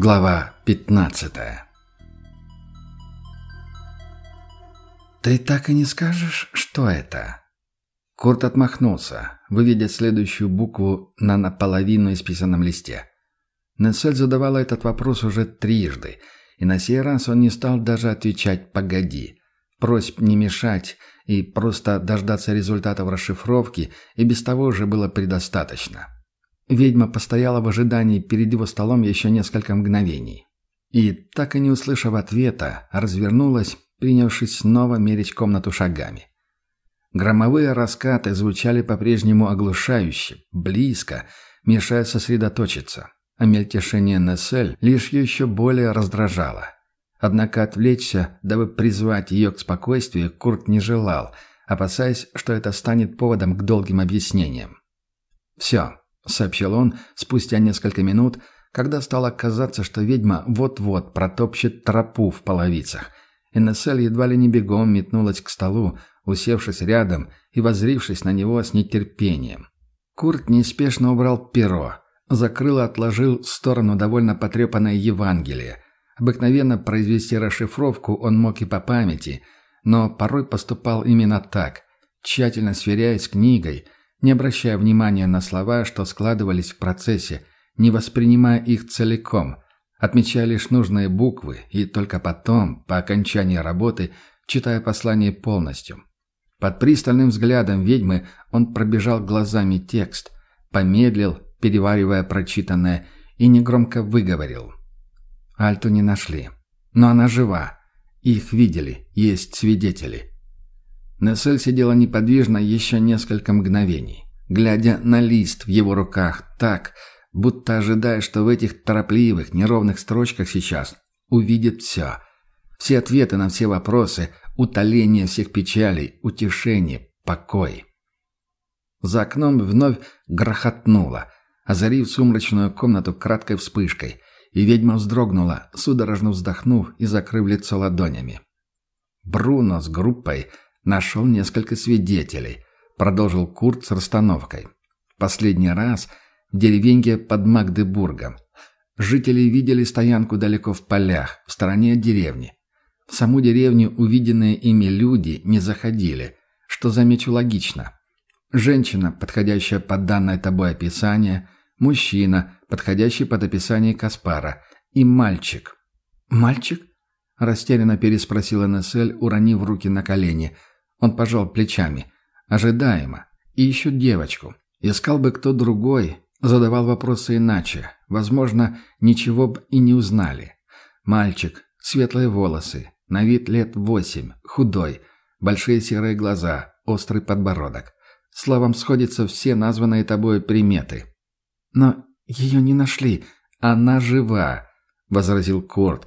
Глава 15 «Ты так и не скажешь, что это?» Курт отмахнулся, выведя следующую букву на наполовину исписанном листе. Нессель задавала этот вопрос уже трижды, и на сей раз он не стал даже отвечать «погоди». Просьб не мешать и просто дождаться результатов расшифровки и без того уже было предостаточно. Ведьма постояла в ожидании перед его столом еще несколько мгновений. И, так и не услышав ответа, развернулась, принявшись снова мерить комнату шагами. Громовые раскаты звучали по-прежнему оглушающе, близко, мешая сосредоточиться, а мельтешение Нессель лишь еще более раздражало. Однако отвлечься, дабы призвать ее к спокойствию, Курт не желал, опасаясь, что это станет поводом к долгим объяснениям. «Все, — сообщил он спустя несколько минут, когда стало казаться, что ведьма вот-вот протопчет тропу в половицах. Инессель едва ли не бегом метнулась к столу, усевшись рядом и возрившись на него с нетерпением. Курт неспешно убрал перо, закрыл и отложил в сторону довольно потрепанное Евангелие. Обыкновенно произвести расшифровку он мог и по памяти, но порой поступал именно так, тщательно сверяясь с книгой — не обращая внимания на слова, что складывались в процессе, не воспринимая их целиком, отмечая лишь нужные буквы и только потом, по окончании работы, читая послание полностью. Под пристальным взглядом ведьмы он пробежал глазами текст, помедлил, переваривая прочитанное, и негромко выговорил. Альту не нашли. Но она жива. Их видели, есть свидетели. Нессель сидела неподвижно еще несколько мгновений, глядя на лист в его руках так, будто ожидая, что в этих торопливых, неровных строчках сейчас увидит все. Все ответы на все вопросы, утоление всех печалей, утешение, покой. За окном вновь грохотнуло, озарив сумрачную комнату краткой вспышкой, и ведьма вздрогнула, судорожно вздохнув и закрыв лицо ладонями. Бруно с группой – Нашел несколько свидетелей. Продолжил Курт с расстановкой. Последний раз в деревеньке под Магдебургом. Жители видели стоянку далеко в полях, в стороне от деревни. В саму деревню увиденные ими люди не заходили, что, замечу, логично. Женщина, подходящая под данное тобой описание, мужчина, подходящий под описание Каспара, и мальчик. «Мальчик?» – растерянно переспросила Нессель, уронив руки на колени – он пожал плечами. Ожидаемо. И ищут девочку. Искал бы кто другой, задавал вопросы иначе. Возможно, ничего бы и не узнали. Мальчик, светлые волосы, на вид лет восемь, худой, большие серые глаза, острый подбородок. Словом, сходятся все названные тобой приметы. «Но ее не нашли. Она жива», — возразил Корт.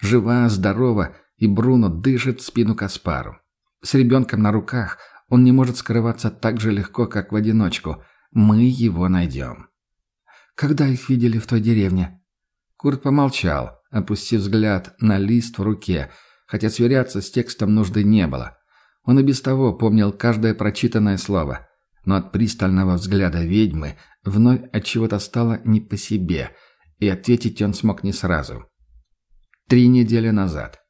«Жива, здорова, и Бруно дышит в спину Каспару. С ребенком на руках он не может скрываться так же легко, как в одиночку. Мы его найдем. Когда их видели в той деревне? Курт помолчал, опустив взгляд на лист в руке, хотя сверяться с текстом нужды не было. Он и без того помнил каждое прочитанное слово, но от пристального взгляда ведьмы вновь от чего-то стало не по себе, и ответить он смог не сразу. Три недели назад.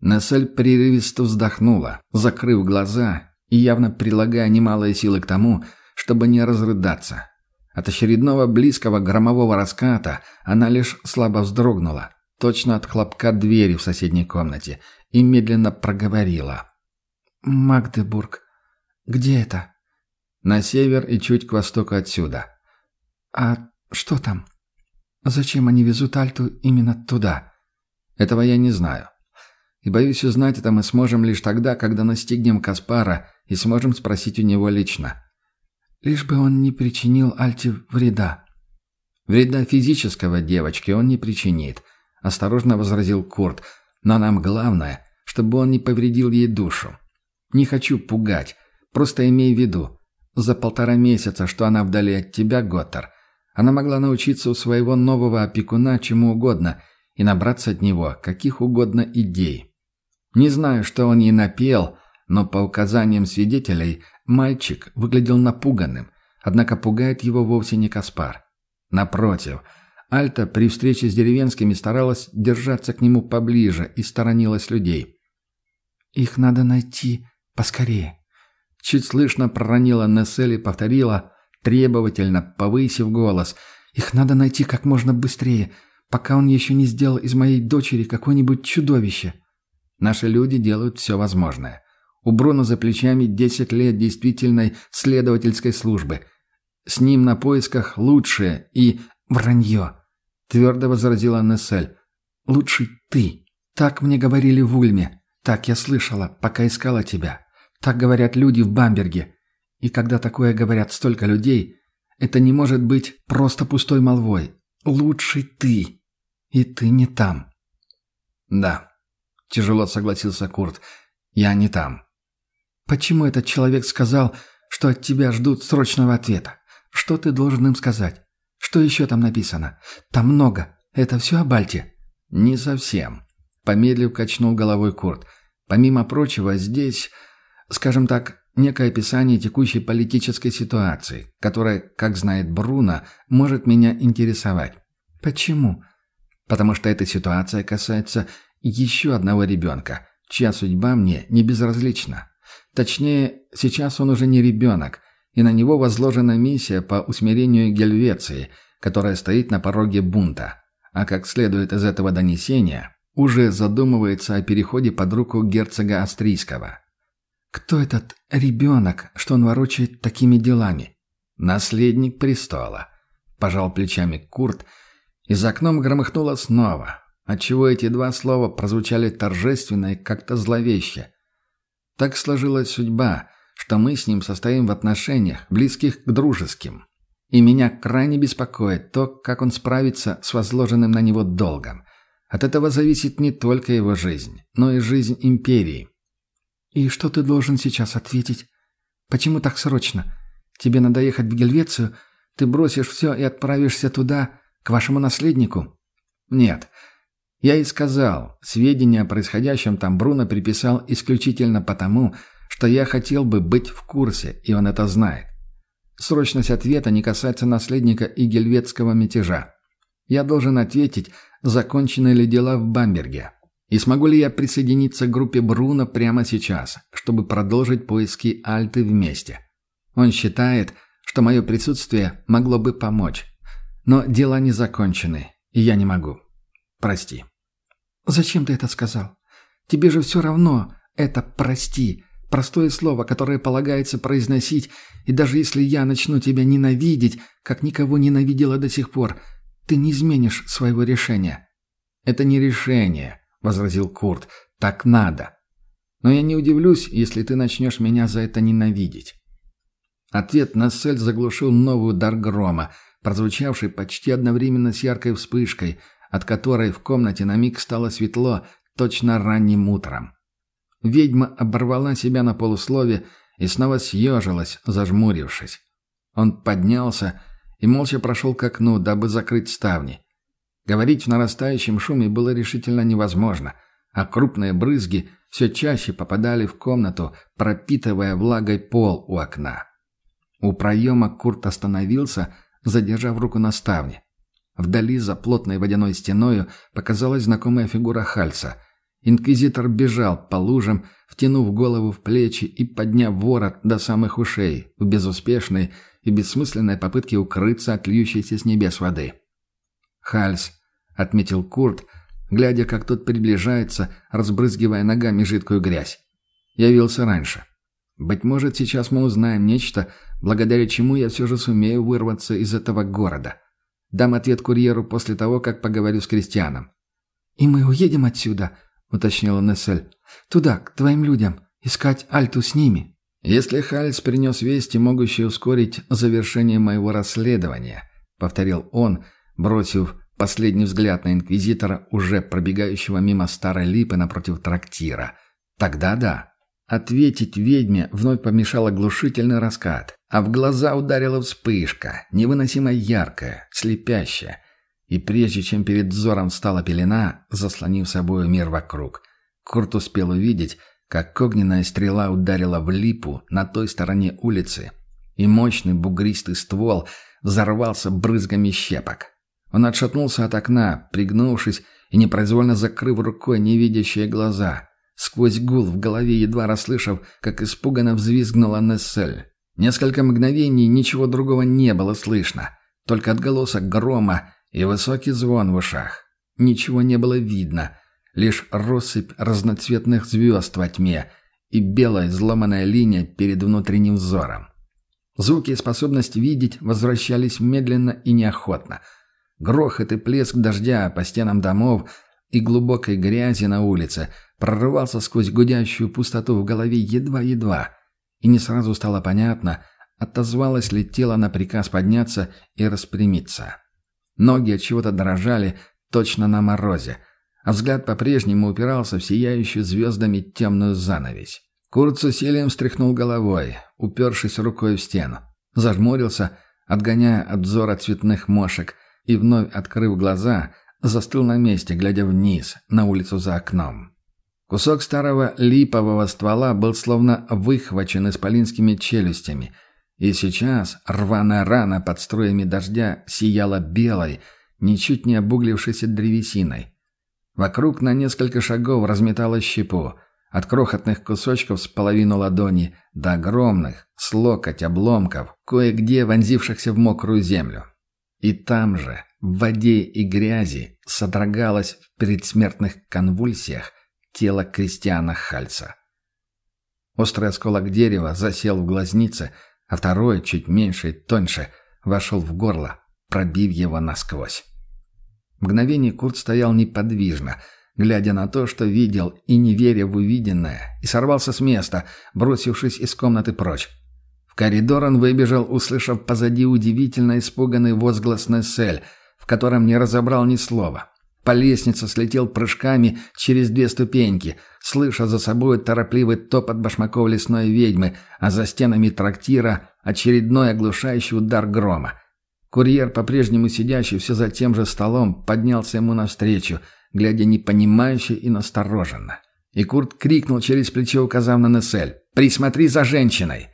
Нессель прерывисто вздохнула, закрыв глаза и явно прилагая немалые силы к тому, чтобы не разрыдаться. От очередного близкого громового раската она лишь слабо вздрогнула, точно от хлопка двери в соседней комнате, и медленно проговорила. «Магдебург. Где это?» «На север и чуть к востоку отсюда». «А что там? Зачем они везут Альту именно туда?» «Этого я не знаю. И боюсь узнать это мы сможем лишь тогда, когда настигнем Каспара и сможем спросить у него лично. Лишь бы он не причинил Альте вреда. Вреда физического девочке он не причинит, осторожно возразил Курт. Но нам главное, чтобы он не повредил ей душу. Не хочу пугать, просто имей в виду. За полтора месяца, что она вдали от тебя, Готтер, она могла научиться у своего нового опекуна чему угодно и набраться от него каких угодно идей. Не знаю, что он ей напел, но по указаниям свидетелей мальчик выглядел напуганным, однако пугает его вовсе не Каспар. Напротив, Альта при встрече с деревенскими старалась держаться к нему поближе и сторонилась людей. «Их надо найти поскорее», — чуть слышно проронила Нессель и повторила, требовательно, повысив голос. «Их надо найти как можно быстрее, пока он еще не сделал из моей дочери какое-нибудь чудовище». Наши люди делают все возможное. У Бруно за плечами 10 лет действительной следовательской службы. С ним на поисках лучшее и «Вранье», — твердо возразила Нессель. «Лучше ты. Так мне говорили в Ульме. Так я слышала, пока искала тебя. Так говорят люди в Бамберге. И когда такое говорят столько людей, это не может быть просто пустой молвой. Лучше ты. И ты не там». «Да», — тяжело согласился Курт. «Я не там». «Почему этот человек сказал, что от тебя ждут срочного ответа? Что ты должен им сказать? Что еще там написано? Там много. Это все о Бальте?» «Не совсем», — помедлив качнул головой Курт. «Помимо прочего, здесь, скажем так, некое описание текущей политической ситуации, которая, как знает Бруно, может меня интересовать». «Почему?» «Потому что эта ситуация касается еще одного ребенка, чья судьба мне не безразлична. Точнее, сейчас он уже не ребенок, и на него возложена миссия по усмирению Гельвеции, которая стоит на пороге бунта. А как следует из этого донесения, уже задумывается о переходе под руку герцога Австрийского. «Кто этот ребенок, что он ворочает такими делами?» «Наследник престола», – пожал плечами Курт, и за окном громыхнуло снова, отчего эти два слова прозвучали торжественно и как-то зловеще. Так сложилась судьба – что мы с ним состоим в отношениях, близких к дружеским. И меня крайне беспокоит то, как он справится с возложенным на него долгом. От этого зависит не только его жизнь, но и жизнь империи. «И что ты должен сейчас ответить? Почему так срочно? Тебе надо ехать в Гельвецию? Ты бросишь все и отправишься туда, к вашему наследнику?» «Нет. Я и сказал, сведения о происходящем там Бруно приписал исключительно потому, что я хотел бы быть в курсе, и он это знает. Срочность ответа не касается наследника и гельветского мятежа. Я должен ответить, закончены ли дела в Бамберге. И смогу ли я присоединиться к группе Бруно прямо сейчас, чтобы продолжить поиски Альты вместе. Он считает, что мое присутствие могло бы помочь. Но дела не закончены, и я не могу. Прости. «Зачем ты это сказал? Тебе же все равно это «прости». Простое слово, которое полагается произносить, и даже если я начну тебя ненавидеть, как никого ненавидела до сих пор, ты не изменишь своего решения». «Это не решение», — возразил Курт. «Так надо. Но я не удивлюсь, если ты начнешь меня за это ненавидеть». Ответ на цель заглушил новый удар грома, прозвучавший почти одновременно с яркой вспышкой, от которой в комнате на миг стало светло, точно ранним утром. Ведьма оборвала себя на полуслове и снова съежилась, зажмурившись. Он поднялся и молча прошел к окну, дабы закрыть ставни. Говорить в нарастающем шуме было решительно невозможно, а крупные брызги все чаще попадали в комнату, пропитывая влагой пол у окна. У проема Курт остановился, задержав руку на ставне. Вдали за плотной водяной стеною показалась знакомая фигура Хальца. Инквизитор бежал по лужам, втянув голову в плечи и подняв ворот до самых ушей в безуспешной и бессмысленной попытке укрыться от льющейся с небес воды. «Хальс», — отметил Курт, глядя, как тот приближается, разбрызгивая ногами жидкую грязь. «Явился раньше. Быть может, сейчас мы узнаем нечто, благодаря чему я все же сумею вырваться из этого города. Дам ответ курьеру после того, как поговорю с крестьяном». «И мы уедем отсюда», — уточнила Нессель. «Туда, к твоим людям. Искать Альту с ними». «Если Хальц принес вести, могущие ускорить завершение моего расследования», — повторил он, бросив последний взгляд на инквизитора, уже пробегающего мимо старой липы напротив трактира. «Тогда да». Ответить ведьме вновь помешал оглушительный раскат, а в глаза ударила вспышка, невыносимо яркая, слепящая, и прежде чем перед взором стала пелена, заслонив собой мир вокруг, Курт успел увидеть, как огненная стрела ударила в липу на той стороне улицы, и мощный бугристый ствол взорвался брызгами щепок. Он отшатнулся от окна, пригнувшись и непроизвольно закрыв рукой невидящие глаза. Сквозь гул в голове, едва расслышав, как испуганно взвизгнула Нессель. Несколько мгновений ничего другого не было слышно. Только отголосок грома и высокий звон в ушах. Ничего не было видно. Лишь россыпь разноцветных звезд во тьме и белая взломанная линия перед внутренним взором. Звуки и способность видеть возвращались медленно и неохотно. Грохот и плеск дождя по стенам домов и глубокой грязи на улице прорывался сквозь гудящую пустоту в голове едва-едва. И не сразу стало понятно, отозвалось ли тело на приказ подняться и распрямиться. Ноги от чего-то дрожали, точно на морозе, а взгляд по-прежнему упирался в сияющую звездами темную занавесь. Курт с усилием встряхнул головой, упершись рукой в стену. Зажмурился, отгоняя от взора цветных мошек, и, вновь открыв глаза, застыл на месте, глядя вниз, на улицу за окном. Кусок старого липового ствола был словно выхвачен исполинскими челюстями, и сейчас рваная рана под струями дождя сияла белой, ничуть не обуглившейся древесиной. Вокруг на несколько шагов разметалось щепу, от крохотных кусочков с половину ладони до огромных, с локоть обломков, кое-где вонзившихся в мокрую землю. И там же, в воде и грязи, содрогалось в предсмертных конвульсиях тело Кристиана Хальца. Острый осколок дерева засел в глазнице, а второй, чуть меньше и тоньше, вошел в горло, пробив его насквозь. Мгновение Курт стоял неподвижно, глядя на то, что видел, и не веря в увиденное, и сорвался с места, бросившись из комнаты прочь. В коридор он выбежал, услышав позади удивительно испуганный возглас Нессель, в котором не разобрал ни слова. По лестнице слетел прыжками через две ступеньки, слыша за собой торопливый топот башмаков лесной ведьмы, а за стенами трактира очередной оглушающий удар грома. Курьер, по-прежнему сидящий все за тем же столом, поднялся ему навстречу, глядя непонимающе и настороженно. И Курт крикнул через плечо, указав на Нессель. «Присмотри за женщиной!»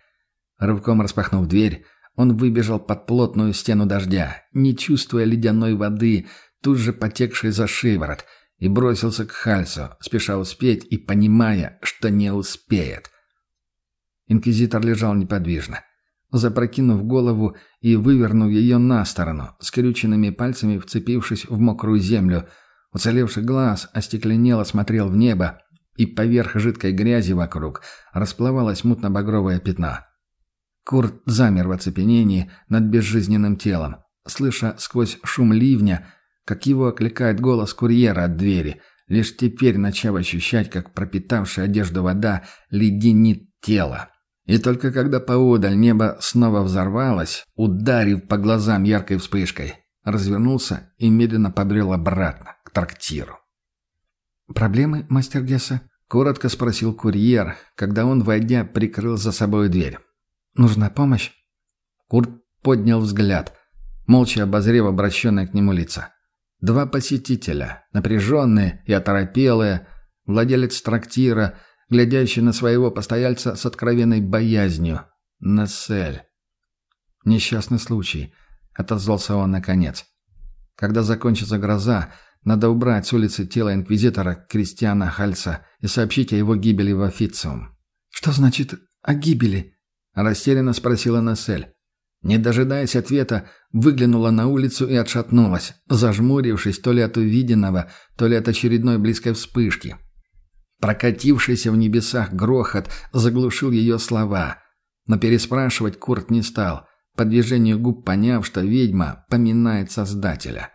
Рывком распахнув дверь, он выбежал под плотную стену дождя, не чувствуя ледяной воды, тут же потекшей за шиворот, и бросился к Хальсу, спеша успеть и понимая, что не успеет. Инквизитор лежал неподвижно запрокинув голову и вывернув ее на сторону, скрюченными пальцами вцепившись в мокрую землю. Уцелевший глаз остекленело смотрел в небо, и поверх жидкой грязи вокруг расплывалось мутно-багровое пятно. Курт замер в оцепенении над безжизненным телом, слыша сквозь шум ливня, как его окликает голос курьера от двери, лишь теперь начав ощущать, как пропитавшая одежду вода леденит тело. И только когда поодаль небо снова взорвалось, ударив по глазам яркой вспышкой, развернулся и медленно побрел обратно, к трактиру. «Проблемы, мастер Гесса?» — коротко спросил курьер, когда он, войдя, прикрыл за собой дверь. «Нужна помощь?» Курт поднял взгляд, молча обозрев обращенные к нему лица. Два посетителя, напряженные и оторопелые, владелец трактира — глядящий на своего постояльца с откровенной боязнью. Нессель. «Несчастный случай», — отозвался он наконец. «Когда закончится гроза, надо убрать с улицы тело инквизитора Кристиана Хальца и сообщить о его гибели в официум». «Что значит «о гибели»?» — растерянно спросила Нессель. Не дожидаясь ответа, выглянула на улицу и отшатнулась, зажмурившись то ли от увиденного, то ли от очередной близкой вспышки. Прокатившийся в небесах грохот заглушил ее слова. Но переспрашивать Курт не стал, по движению губ поняв, что ведьма поминает Создателя.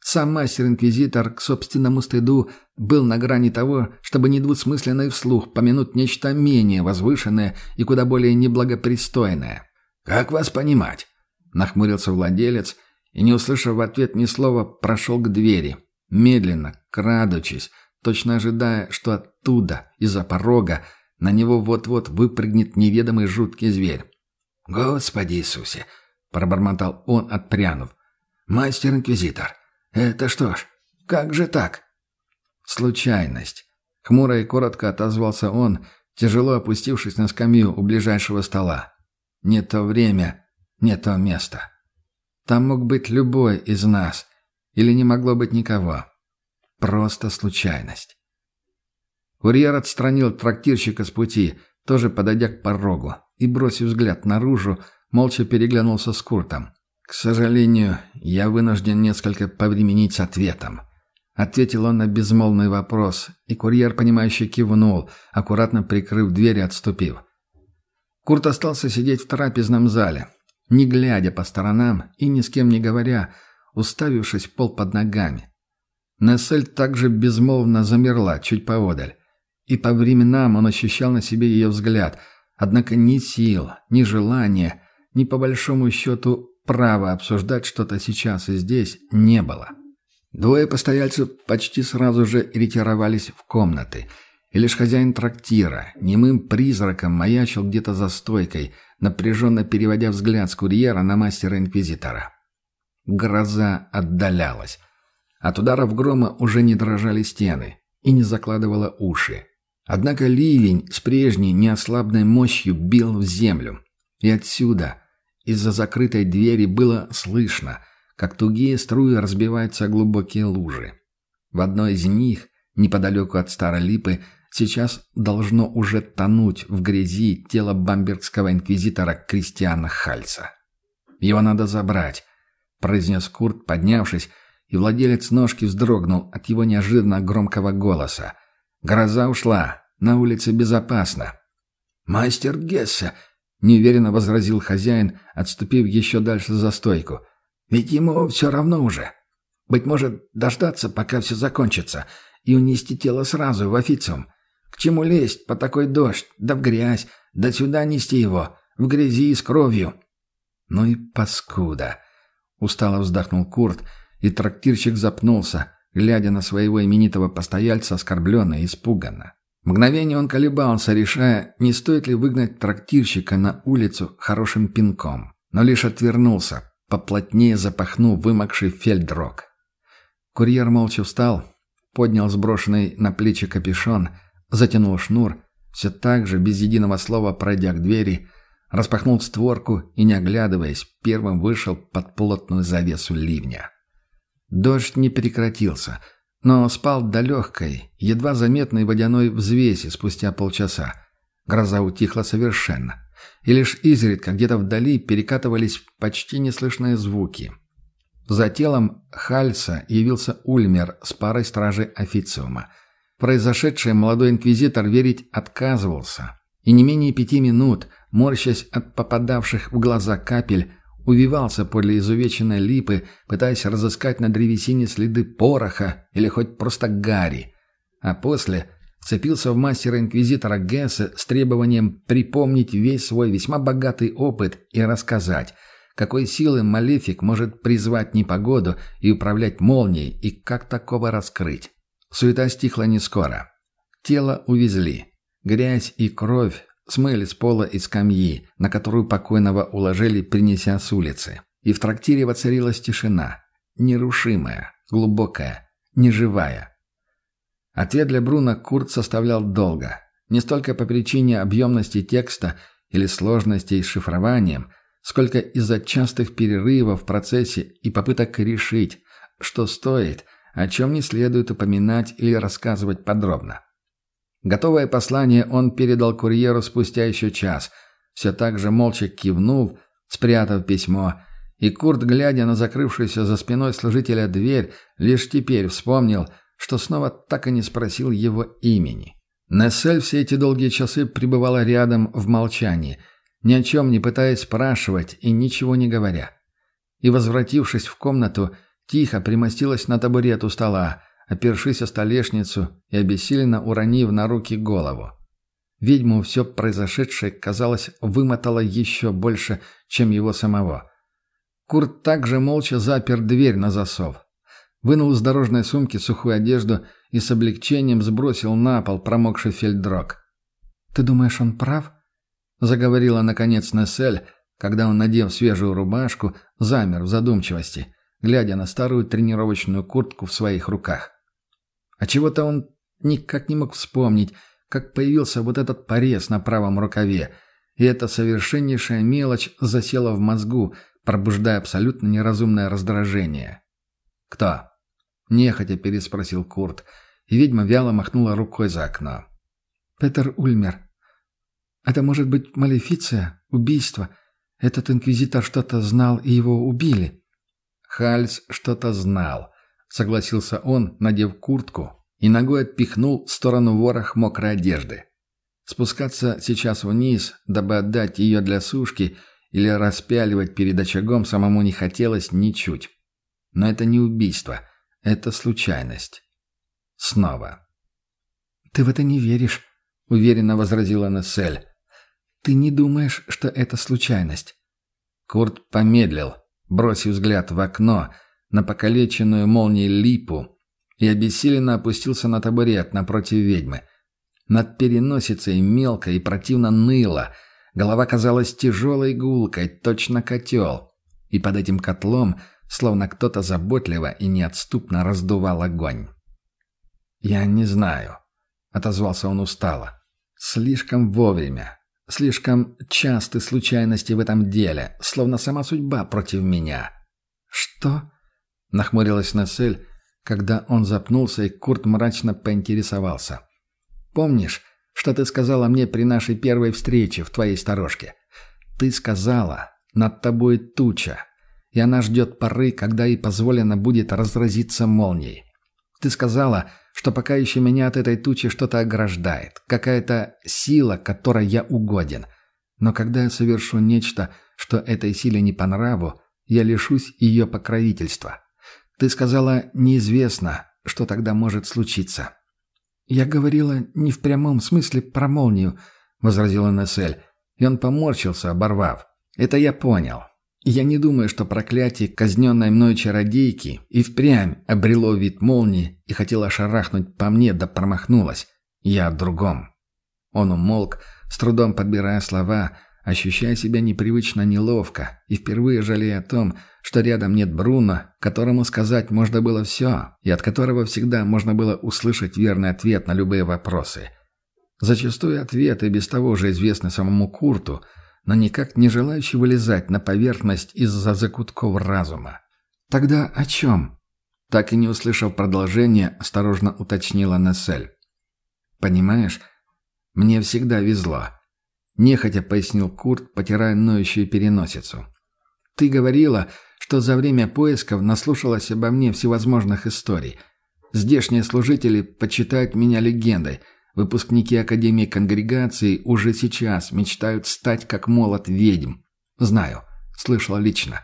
Сам мастер-инквизитор к собственному стыду был на грани того, чтобы недвусмысленно и вслух помянуть нечто менее возвышенное и куда более неблагопристойное. «Как вас понимать?» — нахмурился владелец и, не услышав в ответ ни слова, прошел к двери, медленно, крадучись, точно ожидая, что оттуда, из-за порога, на него вот-вот выпрыгнет неведомый жуткий зверь. «Господи Иисусе!» — пробормотал он, отпрянув. «Мастер-инквизитор! Это что ж, как же так?» «Случайность!» — хмуро и коротко отозвался он, тяжело опустившись на скамью у ближайшего стола. «Не то время, не то место. Там мог быть любой из нас, Или не могло быть никого? Просто случайность. Курьер отстранил трактирщика с пути, тоже подойдя к порогу, и, бросив взгляд наружу, молча переглянулся с Куртом. «К сожалению, я вынужден несколько повременить с ответом», — ответил он на безмолвный вопрос, и курьер, понимающе кивнул, аккуратно прикрыв дверь и отступив. Курт остался сидеть в трапезном зале, не глядя по сторонам и ни с кем не говоря, уставившись в пол под ногами. Нессель также безмолвно замерла чуть поодаль, и по временам он ощущал на себе ее взгляд, однако ни сил, ни желания, ни по большому счету права обсуждать что-то сейчас и здесь не было. Двое постояльцев почти сразу же ретировались в комнаты – и лишь хозяин трактира, немым призраком, маячил где-то за стойкой, напряженно переводя взгляд с курьера на мастера-инквизитора. Гроза отдалялась. От ударов грома уже не дрожали стены и не закладывала уши. Однако ливень с прежней неослабной мощью бил в землю. И отсюда, из-за закрытой двери, было слышно, как тугие струи разбиваются глубокие лужи. В одной из них, неподалеку от старой липы, Сейчас должно уже тонуть в грязи тело бамбергского инквизитора Кристиана Хальца. «Его надо забрать», — произнес Курт, поднявшись, и владелец ножки вздрогнул от его неожиданно громкого голоса. «Гроза ушла. На улице безопасно». «Мастер Гессе», — неуверенно возразил хозяин, отступив еще дальше за стойку. «Ведь ему все равно уже. Быть может, дождаться, пока все закончится, и унести тело сразу в официум. К чему лезть по такой дождь, да в грязь, да сюда нести его, в грязи и с кровью?» «Ну и паскуда!» — устало вздохнул Курт, и трактирщик запнулся, глядя на своего именитого постояльца оскорбленно и испуганно. Мгновение он колебался, решая, не стоит ли выгнать трактирщика на улицу хорошим пинком, но лишь отвернулся, поплотнее запахнув вымокший фельдрог. Курьер молча встал, поднял сброшенный на плечи капюшон — Затянул шнур, все так же, без единого слова пройдя к двери, распахнул створку и, не оглядываясь, первым вышел под плотную завесу ливня. Дождь не прекратился, но спал до легкой, едва заметной водяной взвеси спустя полчаса. Гроза утихла совершенно, и лишь изредка где-то вдали перекатывались почти неслышные звуки. За телом Хальца явился Ульмер с парой стражей официума – произошедшее молодой инквизитор верить отказывался. И не менее пяти минут, морщась от попадавших в глаза капель, увивался подле изувеченной липы, пытаясь разыскать на древесине следы пороха или хоть просто гари. А после вцепился в мастера-инквизитора Гесса с требованием припомнить весь свой весьма богатый опыт и рассказать, какой силы Малефик может призвать непогоду и управлять молнией, и как такого раскрыть. Суета стихла не скоро. Тело увезли. Грязь и кровь смыли с пола и скамьи, на которую покойного уложили, принеся с улицы. И в трактире воцарилась тишина. Нерушимая, глубокая, неживая. Ответ для Бруна Курт составлял долго. Не столько по причине объемности текста или сложностей с шифрованием, сколько из-за частых перерывов в процессе и попыток решить, что стоит – о чем не следует упоминать или рассказывать подробно. Готовое послание он передал курьеру спустя еще час, все так же молча кивнул, спрятав письмо, и Курт, глядя на закрывшуюся за спиной служителя дверь, лишь теперь вспомнил, что снова так и не спросил его имени. Нессель все эти долгие часы пребывала рядом в молчании, ни о чем не пытаясь спрашивать и ничего не говоря. И, возвратившись в комнату, Тихо примостилась на табурет у стола, опершись о столешницу и обессиленно уронив на руки голову. Ведьму все произошедшее, казалось, вымотало еще больше, чем его самого. Курт также молча запер дверь на засов. Вынул из дорожной сумки сухую одежду и с облегчением сбросил на пол промокший фельдрог. «Ты думаешь, он прав?» — заговорила наконец Нессель, когда он, надев свежую рубашку, замер в задумчивости — глядя на старую тренировочную куртку в своих руках. А чего-то он никак не мог вспомнить, как появился вот этот порез на правом рукаве, и эта совершеннейшая мелочь засела в мозгу, пробуждая абсолютно неразумное раздражение. «Кто?» — нехотя переспросил Курт, и ведьма вяло махнула рукой за окно. «Петер Ульмер. Это может быть малефиция, убийство. Этот инквизитор что-то знал, и его убили». «Хальс что-то знал», — согласился он, надев куртку, и ногой отпихнул в сторону ворох мокрой одежды. Спускаться сейчас вниз, дабы отдать ее для сушки или распяливать перед очагом самому не хотелось ничуть. Но это не убийство, это случайность. Снова. «Ты в это не веришь», — уверенно возразила Нессель. «Ты не думаешь, что это случайность?» Курт помедлил, бросив взгляд в окно на покалеченную молнией липу и обессиленно опустился на табурет напротив ведьмы — над переносицей мелко и противно ныло. Голова казалась тяжелой гулкой, точно котел. И под этим котлом, словно кто-то заботливо и неотступно раздувал огонь. «Я не знаю», — отозвался он устало. «Слишком вовремя. Слишком часты случайности в этом деле, словно сама судьба против меня». «Что?» — нахмурилась Нессель, когда он запнулся, и Курт мрачно поинтересовался. Помнишь, что ты сказала мне при нашей первой встрече в твоей сторожке? Ты сказала, над тобой туча, и она ждет поры, когда ей позволено будет разразиться молнией. Ты сказала, что пока еще меня от этой тучи что-то ограждает, какая-то сила, которой я угоден. Но когда я совершу нечто, что этой силе не по нраву, я лишусь ее покровительства. Ты сказала, неизвестно, что тогда может случиться. «Я говорила не в прямом смысле про молнию», — возразила Нессель. И он поморщился, оборвав. «Это я понял. Я не думаю, что проклятие казненной мной чародейки и впрямь обрело вид молнии и хотело шарахнуть по мне, да промахнулась. Я о другом». Он умолк, с трудом подбирая слова, ощущая себя непривычно неловко и впервые жалея о том, что рядом нет Бруно, которому сказать можно было все, и от которого всегда можно было услышать верный ответ на любые вопросы. Зачастую ответы без того же известны самому Курту, но никак не желающий вылезать на поверхность из-за закутков разума. «Тогда о чем?» Так и не услышав продолжения, осторожно уточнила Нессель. «Понимаешь, мне всегда везло. Нехотя пояснил Курт, потирая ноющую переносицу. «Ты говорила, что за время поисков наслушалась обо мне всевозможных историй. Здешние служители почитают меня легендой. Выпускники Академии Конгрегации уже сейчас мечтают стать как молот ведьм. Знаю, слышала лично.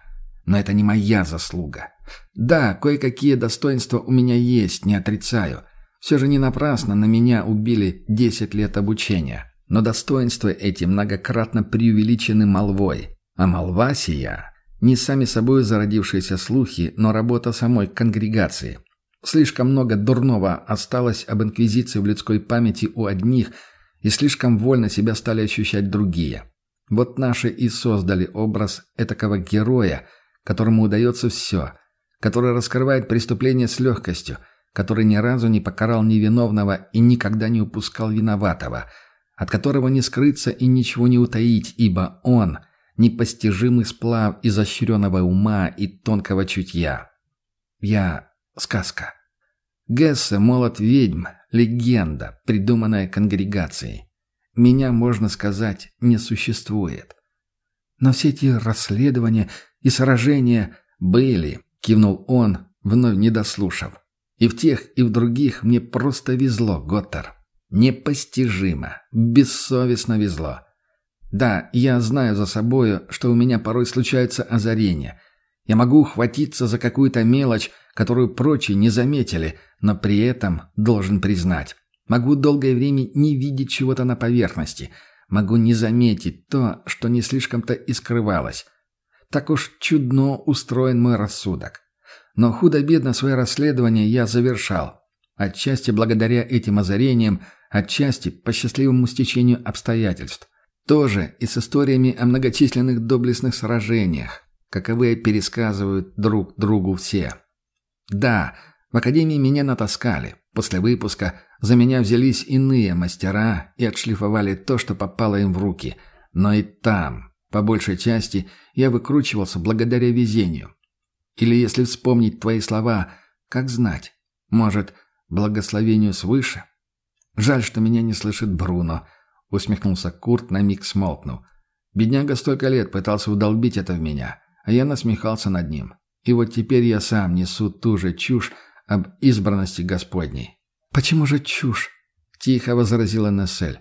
Но это не моя заслуга. Да, кое-какие достоинства у меня есть, не отрицаю. Все же не напрасно на меня убили десять лет обучения. Но достоинства эти многократно преувеличены молвой. А молва сия – не сами собой зародившиеся слухи, но работа самой конгрегации. Слишком много дурного осталось об инквизиции в людской памяти у одних, и слишком вольно себя стали ощущать другие. Вот наши и создали образ этакого героя, которому удается все, который раскрывает преступление с легкостью, который ни разу не покарал невиновного и никогда не упускал виноватого – от которого не скрыться и ничего не утаить, ибо он – непостижимый сплав изощренного ума и тонкого чутья. Я – сказка. Гессе – молот ведьм, легенда, придуманная конгрегацией. Меня, можно сказать, не существует. Но все эти расследования и сражения были, кивнул он, вновь не дослушав. И в тех, и в других мне просто везло, Готтер. Непостижимо, бессовестно везло. Да, я знаю за собою, что у меня порой случаются озарения. Я могу ухватиться за какую-то мелочь, которую прочие не заметили, но при этом должен признать. Могу долгое время не видеть чего-то на поверхности. Могу не заметить то, что не слишком-то и скрывалось. Так уж чудно устроен мой рассудок. Но худо-бедно свое расследование я завершал. Отчасти благодаря этим озарениям, Отчасти по счастливому стечению обстоятельств. Тоже и с историями о многочисленных доблестных сражениях, каковые пересказывают друг другу все. Да, в академии меня натаскали. После выпуска за меня взялись иные мастера и отшлифовали то, что попало им в руки. Но и там, по большей части, я выкручивался благодаря везению. Или если вспомнить твои слова – Как знать. Может, благословению свыше? Жаль, что меня не слышит Бруно, усмехнулся Курт, на миг смолкнув. Бедняга столько лет пытался удолбить это в меня, а я насмехался над ним. И вот теперь я сам несу ту же чушь об избранности Господней. «Почему же чушь?» — тихо возразила Нессель.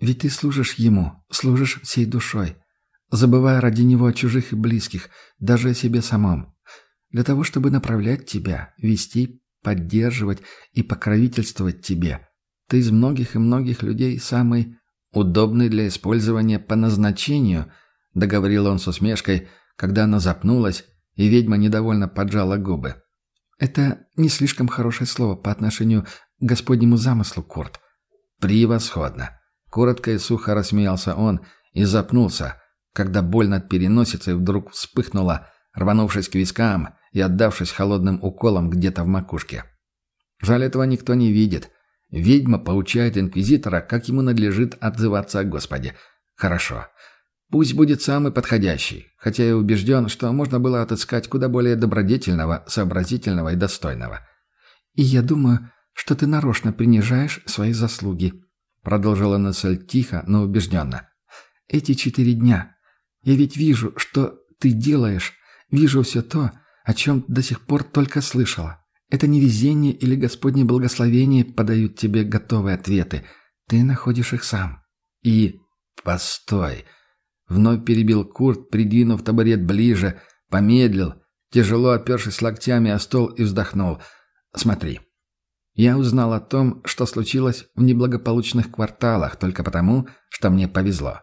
«Ведь ты служишь ему, служишь всей душой, забывая ради него о чужих и близких, даже о себе самом. Для того, чтобы направлять тебя, вести, поддерживать и покровительствовать тебе. Ты из многих и многих людей самый удобный для использования по назначению», — договорил он с усмешкой, когда она запнулась, и ведьма недовольно поджала губы. «Это не слишком хорошее слово по отношению к Господнему замыслу, Курт». «Превосходно!» Коротко и сухо рассмеялся он и запнулся, когда боль над переносицей вдруг вспыхнула, рванувшись к вискам и отдавшись холодным уколом где-то в макушке. Жаль, этого никто не видит. Ведьма поучает инквизитора, как ему надлежит отзываться о Господе. Хорошо. Пусть будет самый подходящий, хотя я убежден, что можно было отыскать куда более добродетельного, сообразительного и достойного. «И я думаю, что ты нарочно принижаешь свои заслуги», — продолжила Нессель тихо, но убежденно. «Эти четыре дня. Я ведь вижу, что ты делаешь, вижу все то, о чем до сих пор только слышала. Это не везение или Господне благословение подают тебе готовые ответы. Ты находишь их сам. И... Постой!» Вновь перебил Курт, придвинув табурет ближе, помедлил, тяжело опершись локтями о стол и вздохнул. «Смотри. Я узнал о том, что случилось в неблагополучных кварталах, только потому, что мне повезло.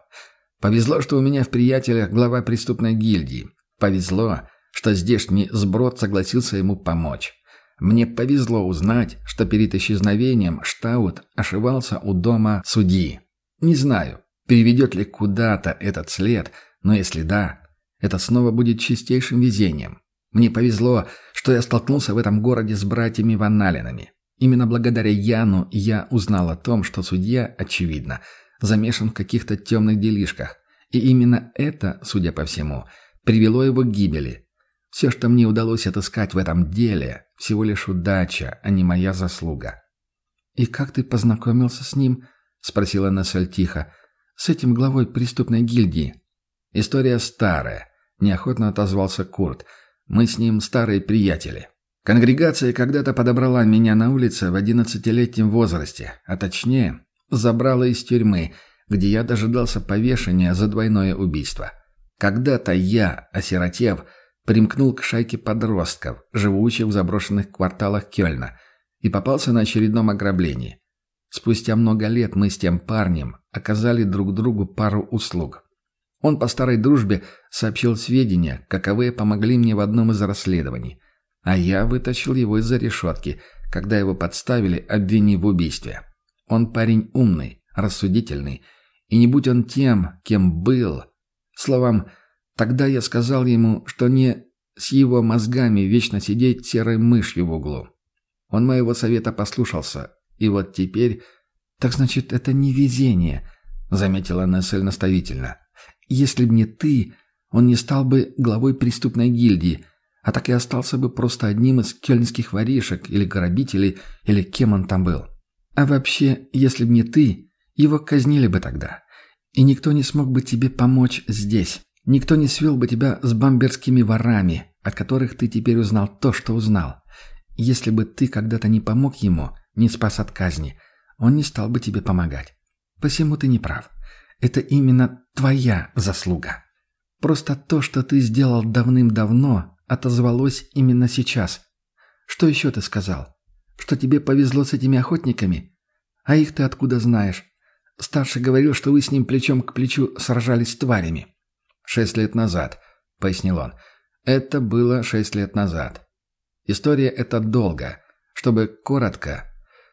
Повезло, что у меня в приятелях глава преступной гильдии. Повезло, что здешний сброд согласился ему помочь. Мне повезло узнать, что перед исчезновением Штаут ошивался у дома судьи. Не знаю, Переведет ли куда-то этот след, но если да, это снова будет чистейшим везением. Мне повезло, что я столкнулся в этом городе с братьями Ванналинами. Именно благодаря Яну я узнал о том, что судья, очевидно, замешан в каких-то темных делишках. И именно это, судя по всему, привело его к гибели. Все, что мне удалось отыскать в этом деле, всего лишь удача, а не моя заслуга. «И как ты познакомился с ним?» — спросила Нессель тихо с этим главой преступной гильдии?» «История старая», — неохотно отозвался Курт. «Мы с ним старые приятели. Конгрегация когда-то подобрала меня на улице в одиннадцатилетнем возрасте, а точнее, забрала из тюрьмы, где я дожидался повешения за двойное убийство. Когда-то я, осиротев, примкнул к шайке подростков, живущих в заброшенных кварталах Кёльна, и попался на очередном ограблении. Спустя много лет мы с тем парнем оказали друг другу пару услуг. Он по старой дружбе сообщил сведения, каковые помогли мне в одном из расследований. А я вытащил его из-за решетки, когда его подставили, обвинив в убийстве. Он парень умный, рассудительный, и не будь он тем, кем был. Словом, тогда я сказал ему, что не с его мозгами вечно сидеть серой мышью в углу. Он моего совета послушался и вот теперь... «Так значит, это не везение», — заметила Нессель наставительно. «Если б не ты, он не стал бы главой преступной гильдии, а так и остался бы просто одним из кельнских воришек или грабителей, или кем он там был. А вообще, если б не ты, его казнили бы тогда. И никто не смог бы тебе помочь здесь. Никто не свел бы тебя с бамберскими ворами, от которых ты теперь узнал то, что узнал. Если бы ты когда-то не помог ему, не спас от казни, он не стал бы тебе помогать. Посему ты не прав. Это именно твоя заслуга. Просто то, что ты сделал давным-давно, отозвалось именно сейчас. Что еще ты сказал? Что тебе повезло с этими охотниками? А их ты откуда знаешь? Старший говорил, что вы с ним плечом к плечу сражались с тварями. «Шесть лет назад», — пояснил он. «Это было шесть лет назад. История эта долго. Чтобы коротко,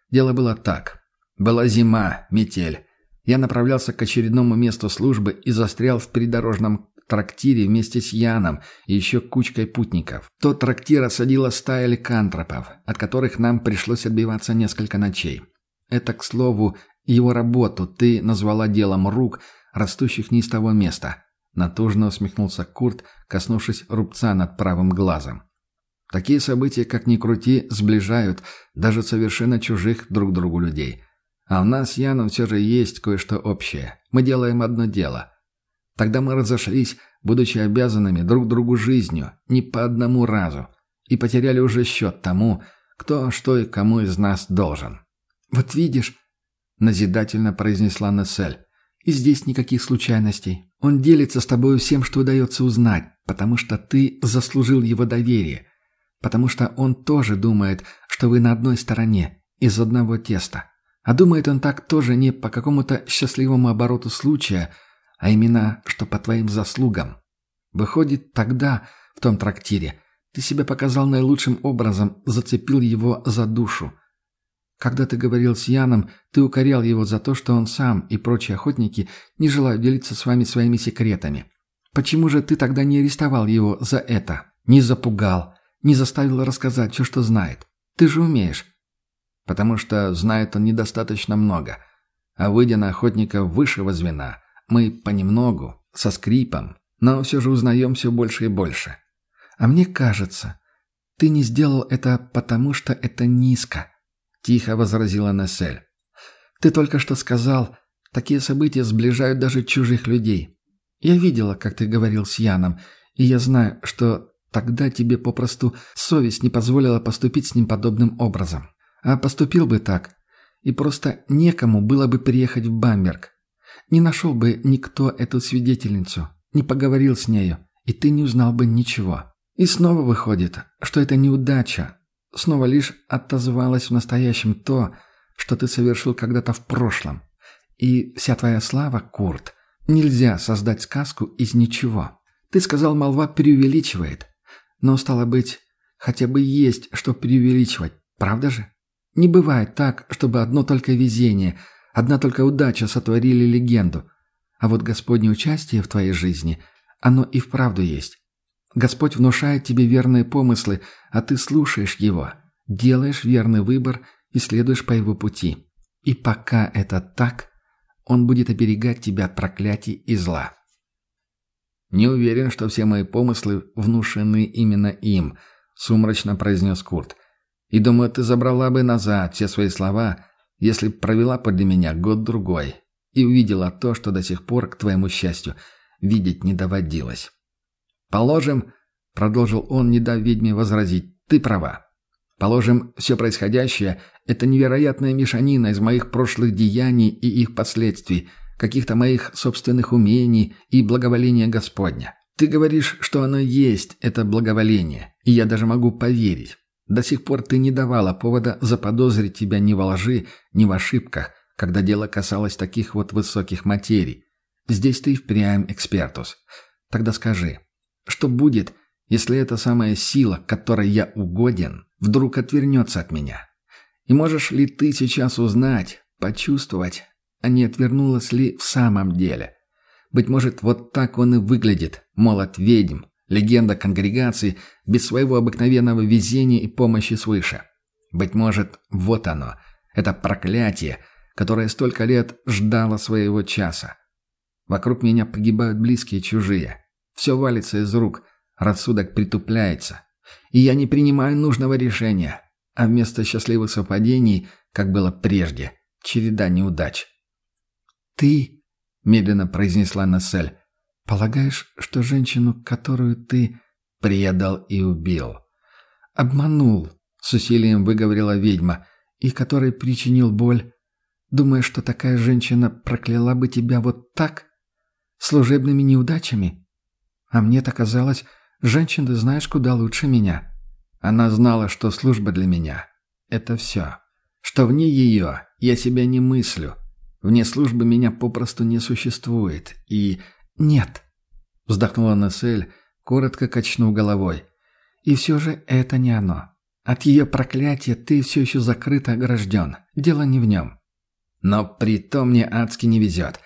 Дело было так. Была зима, метель. Я направлялся к очередному месту службы и застрял в придорожном трактире вместе с Яном и еще кучкой путников. Тот трактир осадила стая ликантропов, от которых нам пришлось отбиваться несколько ночей. Это, к слову, его работу ты назвала делом рук, растущих не из того места. Натужно усмехнулся Курт, коснувшись рубца над правым глазом. Такие события, как ни крути, сближают даже совершенно чужих друг другу людей. А у нас с Яном все же есть кое-что общее. Мы делаем одно дело. Тогда мы разошлись, будучи обязанными друг другу жизнью, не по одному разу, и потеряли уже счет тому, кто что и кому из нас должен. «Вот видишь», — назидательно произнесла Нессель, — «и здесь никаких случайностей. Он делится с тобой всем, что удается узнать, потому что ты заслужил его доверие, потому что он тоже думает, что вы на одной стороне, из одного теста. А думает он так тоже не по какому-то счастливому обороту случая, а именно, что по твоим заслугам. Выходит, тогда, в том трактире, ты себя показал наилучшим образом, зацепил его за душу. Когда ты говорил с Яном, ты укорял его за то, что он сам и прочие охотники не желают делиться с вами своими секретами. Почему же ты тогда не арестовал его за это? Не запугал, не заставил рассказать все, что знает? Ты же умеешь. Потому что знает он недостаточно много. А выйдя на охотника высшего звена, мы понемногу, со скрипом, но все же узнаем все больше и больше. А мне кажется, ты не сделал это потому, что это низко. — тихо возразила Нессель. «Ты только что сказал, такие события сближают даже чужих людей. Я видела, как ты говорил с Яном, и я знаю, что тогда тебе попросту совесть не позволила поступить с ним подобным образом. А поступил бы так, и просто некому было бы приехать в Бамберг. Не нашел бы никто эту свидетельницу, не поговорил с нею, и ты не узнал бы ничего. И снова выходит, что это неудача, снова лишь отозвалось в настоящем то, что ты совершил когда-то в прошлом. И вся твоя слава, Курт, нельзя создать сказку из ничего. Ты сказал, молва преувеличивает. Но, стало быть, хотя бы есть что преувеличивать, правда же? Не бывает так, чтобы одно только везение, одна только удача сотворили легенду. А вот Господне участие в твоей жизни, оно и вправду есть. Господь внушает тебе верные помыслы, а ты слушаешь Его, делаешь верный выбор и следуешь по Его пути. И пока это так, Он будет оберегать тебя от проклятий и зла. «Не уверен, что все мои помыслы внушены именно им», — сумрачно произнес Курт. «И думаю, ты забрала бы назад все свои слова, если б провела подле меня год-другой и увидела то, что до сих пор, к твоему счастью, видеть не доводилось». «Положим», — продолжил он, не дав ведьме возразить, — «ты права. Положим, все происходящее — это невероятная мешанина из моих прошлых деяний и их последствий, каких-то моих собственных умений и благоволения Господня. Ты говоришь, что оно есть, это благоволение, и я даже могу поверить. До сих пор ты не давала повода заподозрить тебя ни во лжи, ни в ошибках, когда дело касалось таких вот высоких материй. Здесь ты впрямь экспертус. Тогда скажи, что будет, если эта самая сила, которой я угоден, вдруг отвернется от меня? И можешь ли ты сейчас узнать, почувствовать, а не отвернулась ли в самом деле? Быть может, вот так он и выглядит, молот ведьм, легенда конгрегации без своего обыкновенного везения и помощи свыше. Быть может, вот оно, это проклятие, которое столько лет ждало своего часа. Вокруг меня погибают близкие чужие. Все валится из рук, рассудок притупляется. И я не принимаю нужного решения, а вместо счастливых совпадений, как было прежде, череда неудач. «Ты», — медленно произнесла Нассель, — «полагаешь, что женщину, которую ты предал и убил, обманул, с усилием выговорила ведьма, и которой причинил боль, думая, что такая женщина прокляла бы тебя вот так, служебными неудачами?» А мне-то казалось, женщин знаешь куда лучше меня. Она знала, что служба для меня — это все. Что вне ее я себя не мыслю. Вне службы меня попросту не существует. И нет, вздохнула Нессель, коротко качнув головой. И все же это не оно. От ее проклятия ты все еще закрыт и огражден. Дело не в нем. Но при том мне адски не везет.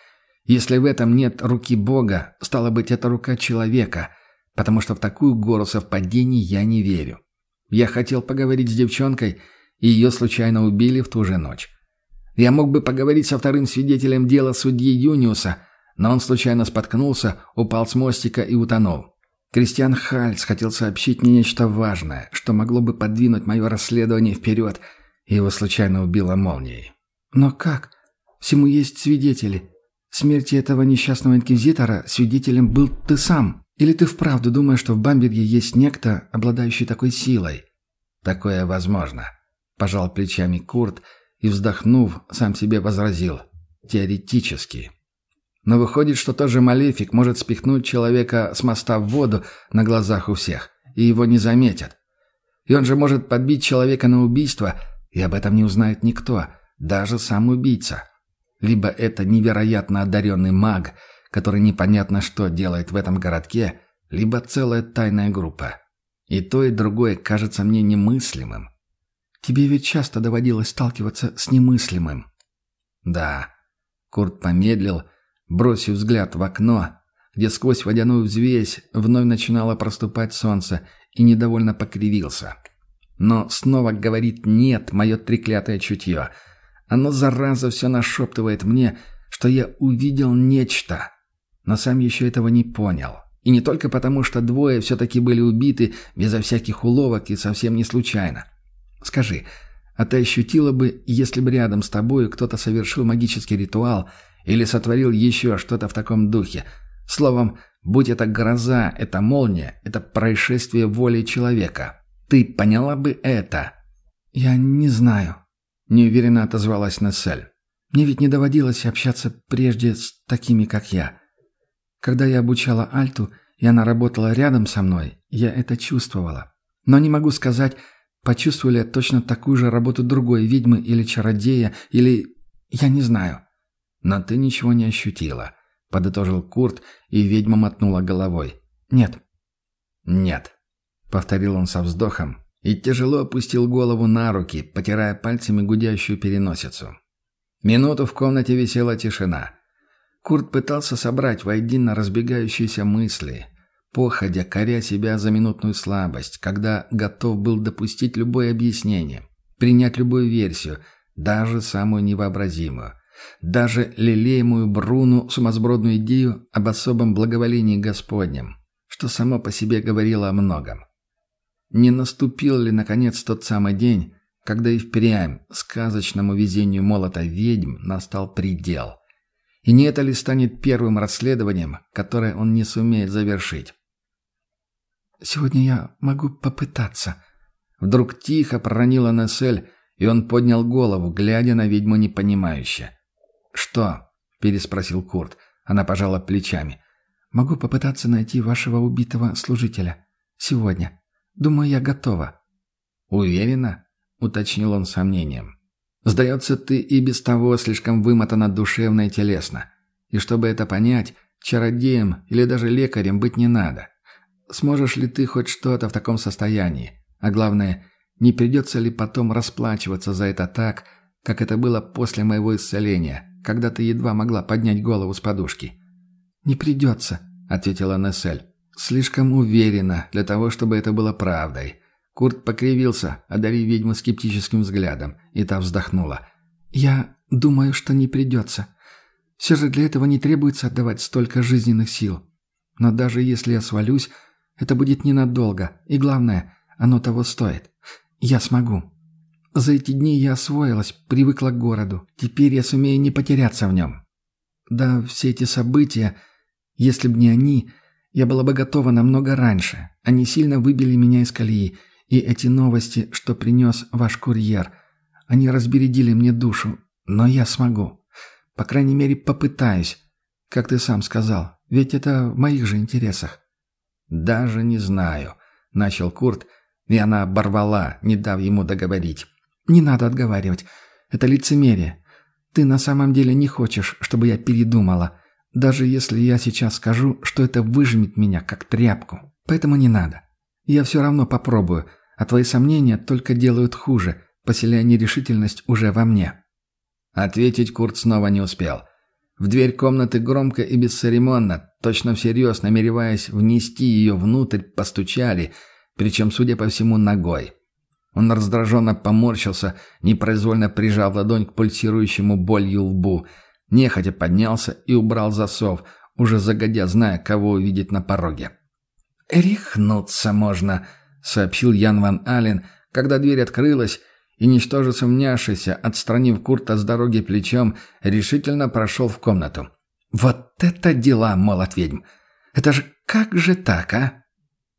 Если в этом нет руки Бога, стало быть, это рука человека, потому что в такую гору совпадений я не верю. Я хотел поговорить с девчонкой, и ее случайно убили в ту же ночь. Я мог бы поговорить со вторым свидетелем дела судьи Юниуса, но он случайно споткнулся, упал с мостика и утонул. Кристиан Хальц хотел сообщить мне нечто важное, что могло бы подвинуть мое расследование вперед, и его случайно убило молнией. Но как? Всему есть свидетели. Смерти этого несчастного инквизитора свидетелем был ты сам. Или ты вправду думаешь, что в Бамберге есть некто, обладающий такой силой? Такое возможно. Пожал плечами Курт и, вздохнув, сам себе возразил. Теоретически. Но выходит, что тот же Малефик может спихнуть человека с моста в воду на глазах у всех, и его не заметят. И он же может подбить человека на убийство, и об этом не узнает никто, даже сам убийца. Либо это невероятно одаренный маг, который непонятно что делает в этом городке, либо целая тайная группа. И то, и другое кажется мне немыслимым. Тебе ведь часто доводилось сталкиваться с немыслимым. Да. Курт помедлил, бросив взгляд в окно, где сквозь водяную взвесь вновь начинало проступать солнце, и недовольно покривился. Но снова говорит «нет» мое треклятое чутье. Оно, зараза, все нашептывает мне, что я увидел нечто, но сам еще этого не понял. И не только потому, что двое все-таки были убиты безо всяких уловок и совсем не случайно. Скажи, а ты ощутила бы, если бы рядом с тобой кто-то совершил магический ритуал или сотворил еще что-то в таком духе? Словом, будь это гроза, это молния, это происшествие воли человека. Ты поняла бы это? Я не знаю, неуверенно отозвалась Нессель. Мне ведь не доводилось общаться прежде с такими, как я. Когда я обучала Альту, и она работала рядом со мной, я это чувствовала. Но не могу сказать, почувствовали точно такую же работу другой ведьмы или чародея, или... я не знаю. Но ты ничего не ощутила, подытожил Курт, и ведьма мотнула головой. Нет. Нет, повторил он со вздохом и тяжело опустил голову на руки, потирая пальцами гудящую переносицу. Минуту в комнате висела тишина. Курт пытался собрать воедино разбегающиеся мысли, походя коря себя за минутную слабость, когда готов был допустить любое объяснение, принять любую версию, даже самую невообразимую, даже лелеемую Бруну сумасбродную идею об особом благоволении Господнем, что само по себе говорило о многом. Не наступил ли, наконец, тот самый день, когда и впрямь сказочному везению молота ведьм настал предел – и не это ли станет первым расследованием, которое он не сумеет завершить? «Сегодня я могу попытаться». Вдруг тихо проронила Нессель, и он поднял голову, глядя на ведьму непонимающе. «Что?» – переспросил Курт. Она пожала плечами. «Могу попытаться найти вашего убитого служителя. Сегодня. Думаю, я готова». «Уверена?» – уточнил он сомнением. Сдается, ты и без того слишком вымотана душевно и телесно. И чтобы это понять, чародеем или даже лекарем быть не надо. Сможешь ли ты хоть что-то в таком состоянии? А главное, не придется ли потом расплачиваться за это так, как это было после моего исцеления, когда ты едва могла поднять голову с подушки? «Не придется», — ответила Нессель. «Слишком уверена для того, чтобы это было правдой. Курт покривился, одарив ведьму скептическим взглядом, и та вздохнула. «Я думаю, что не придется. Все же для этого не требуется отдавать столько жизненных сил. Но даже если я свалюсь, это будет ненадолго, и главное, оно того стоит. Я смогу. За эти дни я освоилась, привыкла к городу. Теперь я сумею не потеряться в нем. Да, все эти события, если б не они, я была бы готова намного раньше. Они сильно выбили меня из колеи, и эти новости, что принес ваш курьер, они разбередили мне душу, но я смогу. По крайней мере, попытаюсь, как ты сам сказал, ведь это в моих же интересах». «Даже не знаю», — начал Курт, и она оборвала, не дав ему договорить. «Не надо отговаривать. Это лицемерие. Ты на самом деле не хочешь, чтобы я передумала, даже если я сейчас скажу, что это выжмет меня, как тряпку. Поэтому не надо. Я все равно попробую, а твои сомнения только делают хуже, поселяя нерешительность уже во мне». Ответить Курт снова не успел. В дверь комнаты громко и бесцеремонно, точно всерьез намереваясь внести ее внутрь, постучали, причем, судя по всему, ногой. Он раздраженно поморщился, непроизвольно прижав ладонь к пульсирующему болью лбу, нехотя поднялся и убрал засов, уже загодя зная, кого увидит на пороге. «Рехнуться можно», — сообщил Ян Ван Ален, когда дверь открылась, и, ничтоже сумняшися, отстранив Курта с дороги плечом, решительно прошел в комнату. «Вот это дела, молот ведьм! Это же как же так, а?»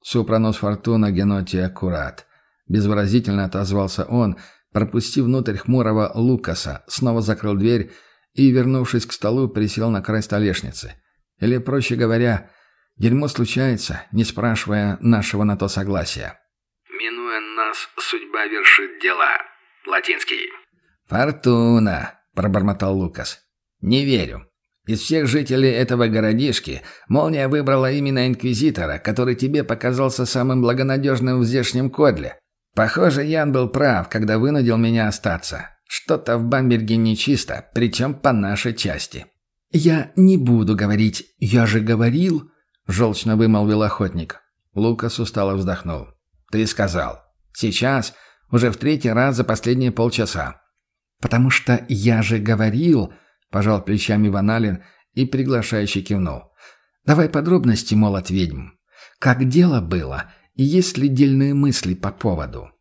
Супранос Фортуна Геноти аккурат. Безвыразительно отозвался он, пропустив внутрь хмурого Лукаса, снова закрыл дверь и, вернувшись к столу, присел на край столешницы. Или, проще говоря, дерьмо случается, не спрашивая нашего на то согласия. «Минуя нас, судьба вершит дела». Латинский. «Фортуна», — пробормотал Лукас. «Не верю. Из всех жителей этого городишки Молния выбрала именно Инквизитора, который тебе показался самым благонадежным в здешнем кодле. Похоже, Ян был прав, когда вынудил меня остаться. Что-то в Бамберге нечисто, причем по нашей части». «Я не буду говорить. Я же говорил», — желчно вымолвил охотник. Лукас устало вздохнул. «Ты сказал. Сейчас уже в третий раз за последние полчаса. «Потому что я же говорил», — пожал плечами Ваналин и приглашающе кивнул. «Давай подробности, молот ведьм. Как дело было, и есть ли дельные мысли по поводу?»